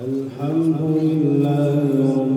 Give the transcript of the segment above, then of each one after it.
الحمد لله رب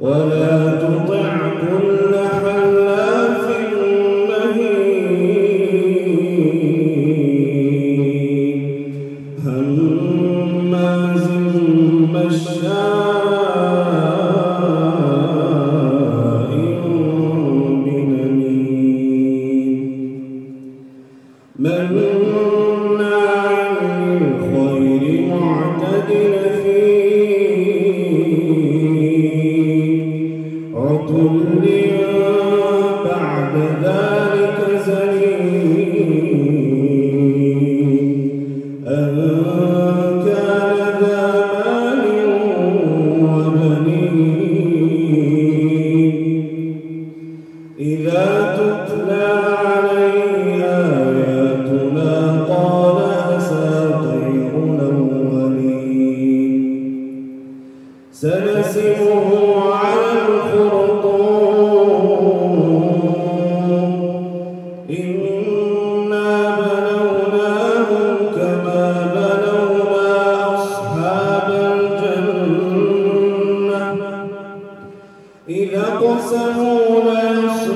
ولا إذا قسموا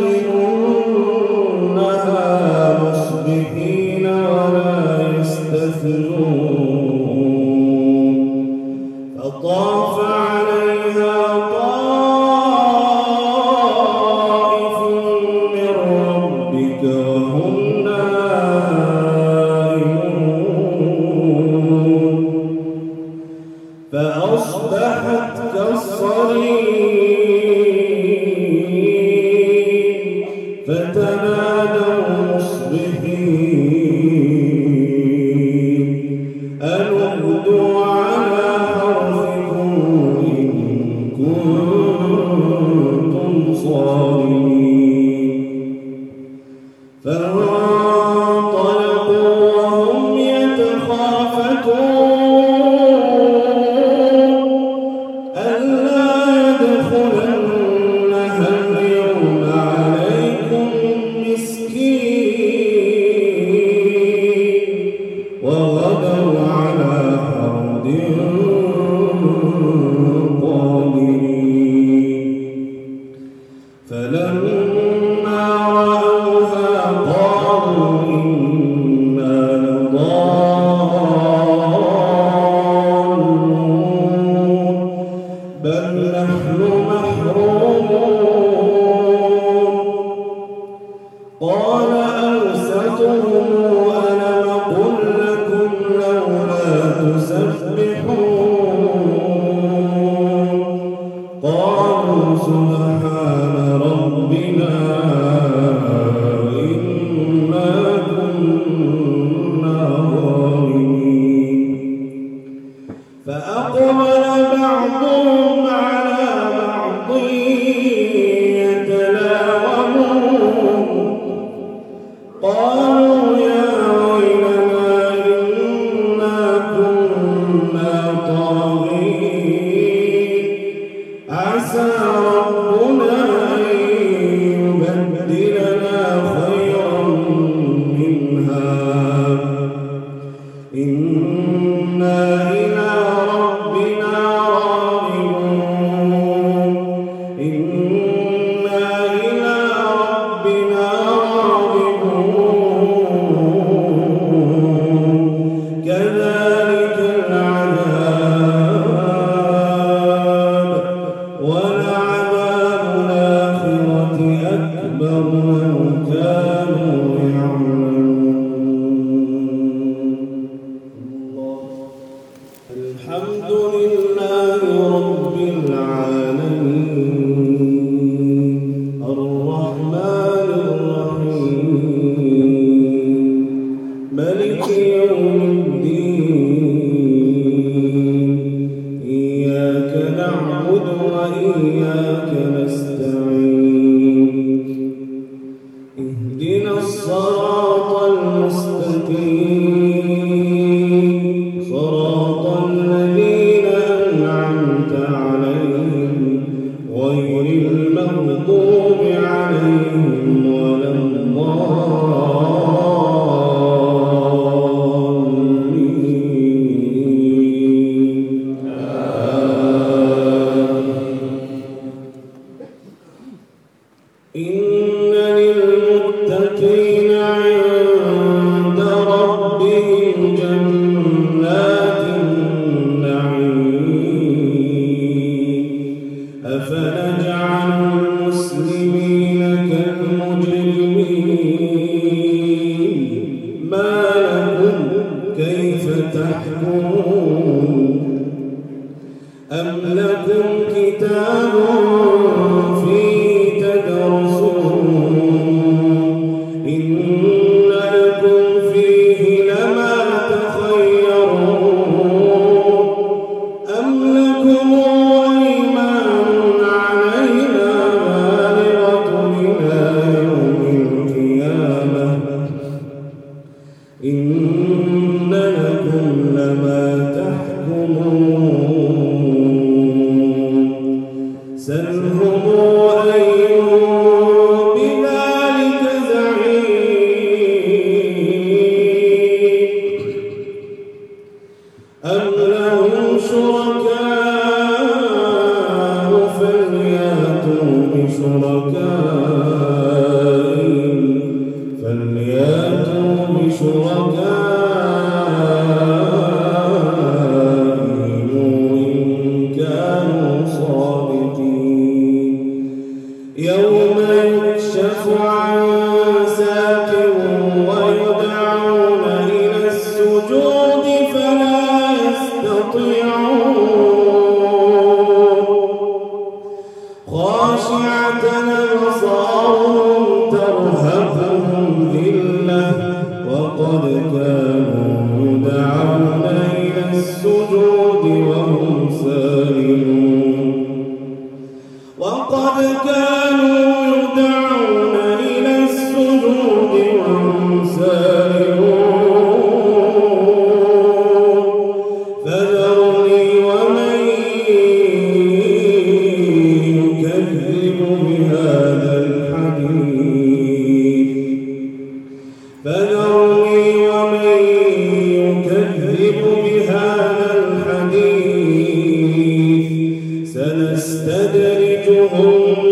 أم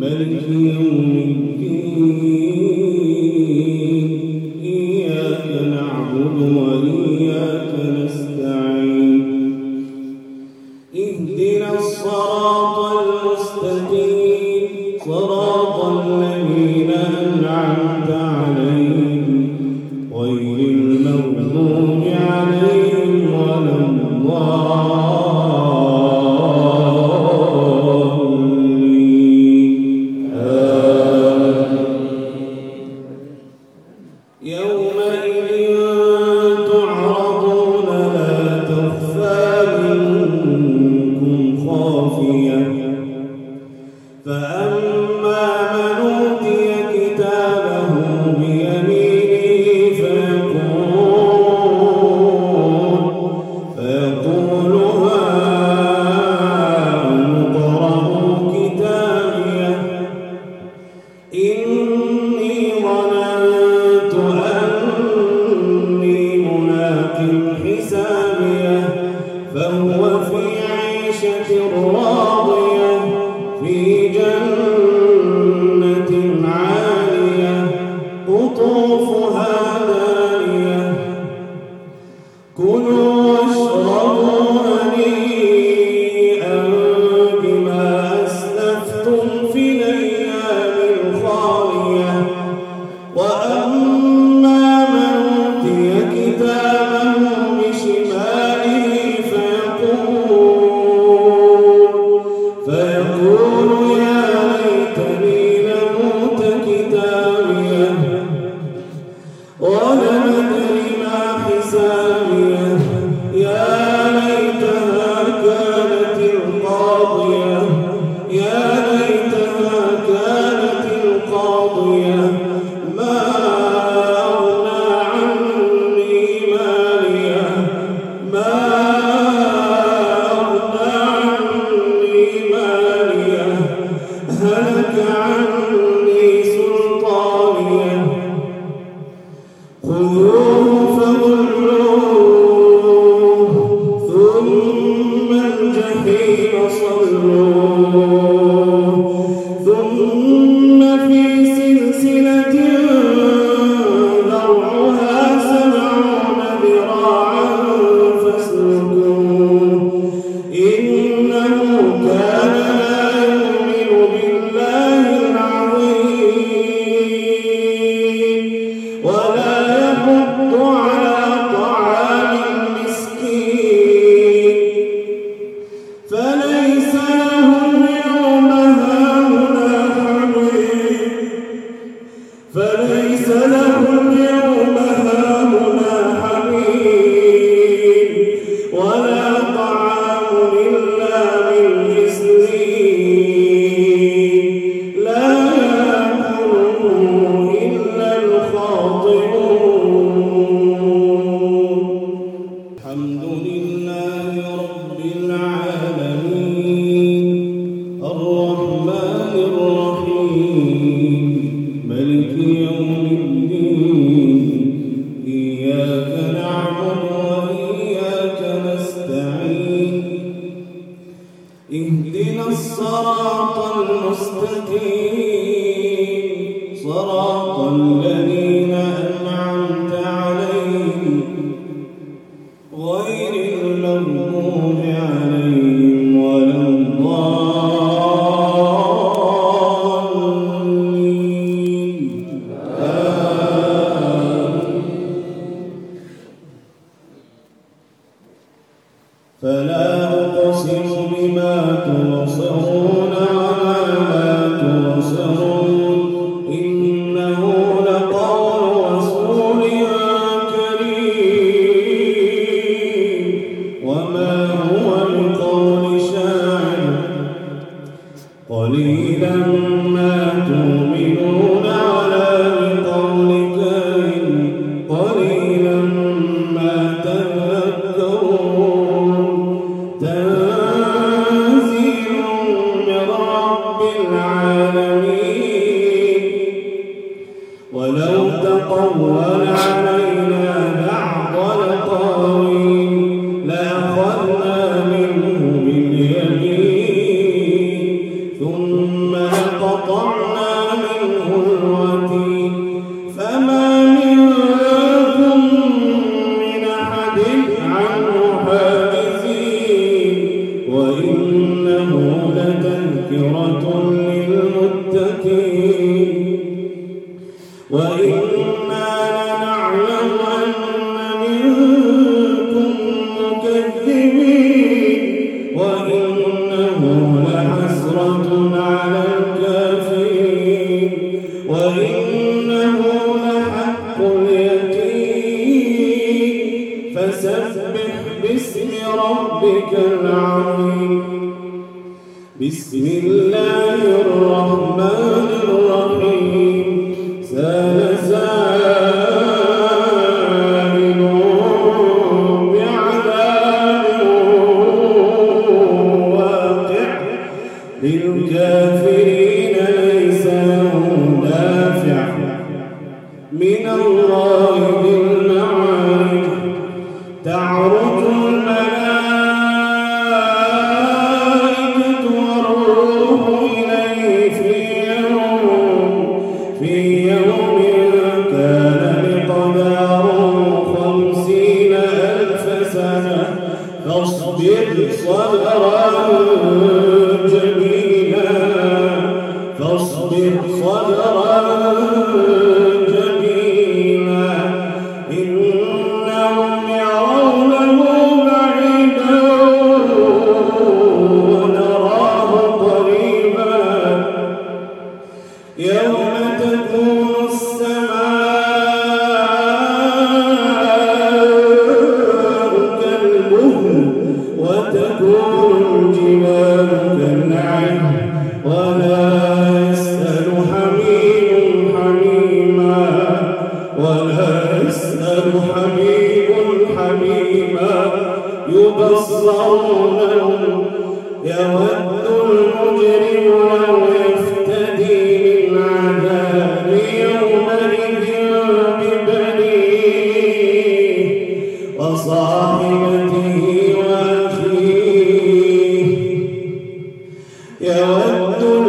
ملك يوم الصراط المستقيم. صراط الذين Todo. يود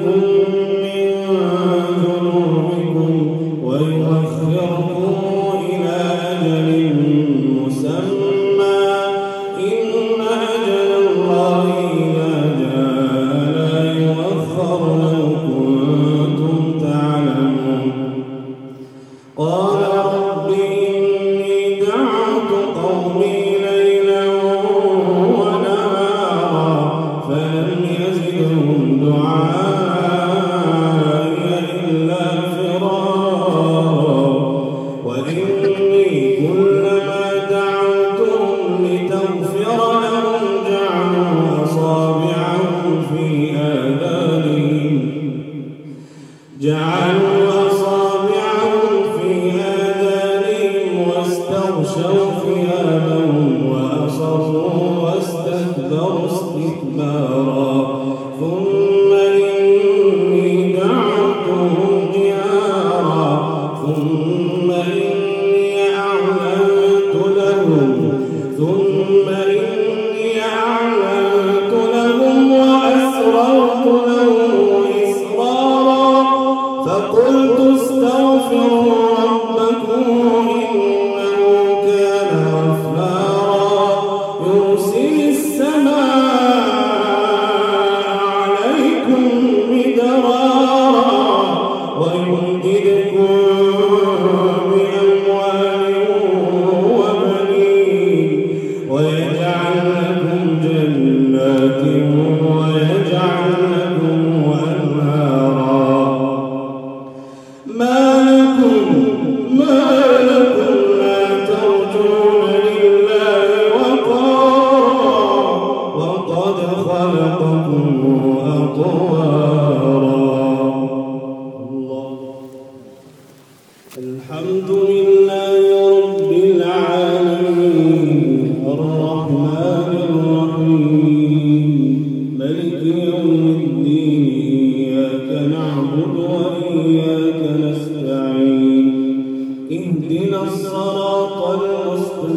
good.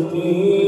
الدين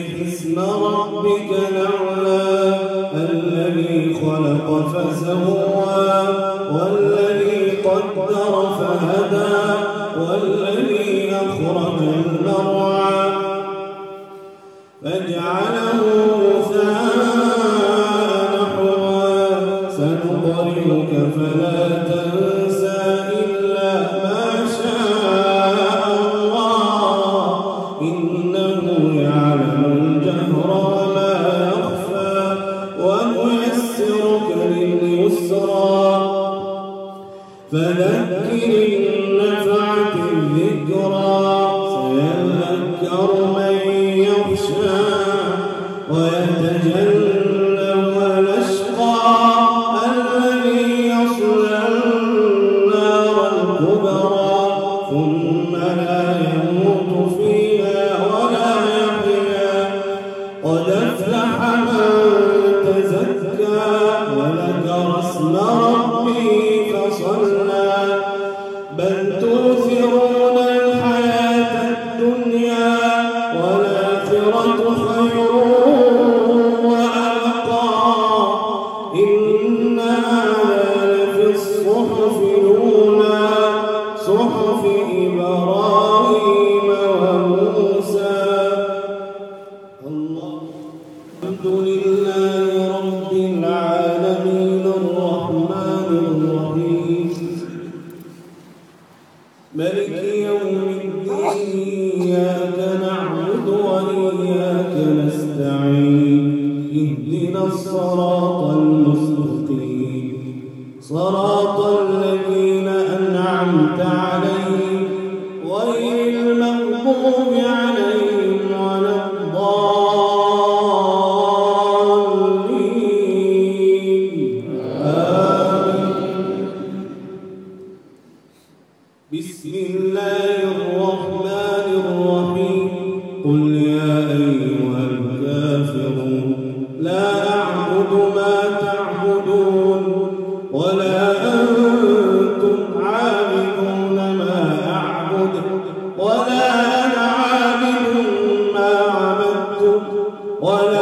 أفلح من تزكى وذكر اسم ربه i don't ولا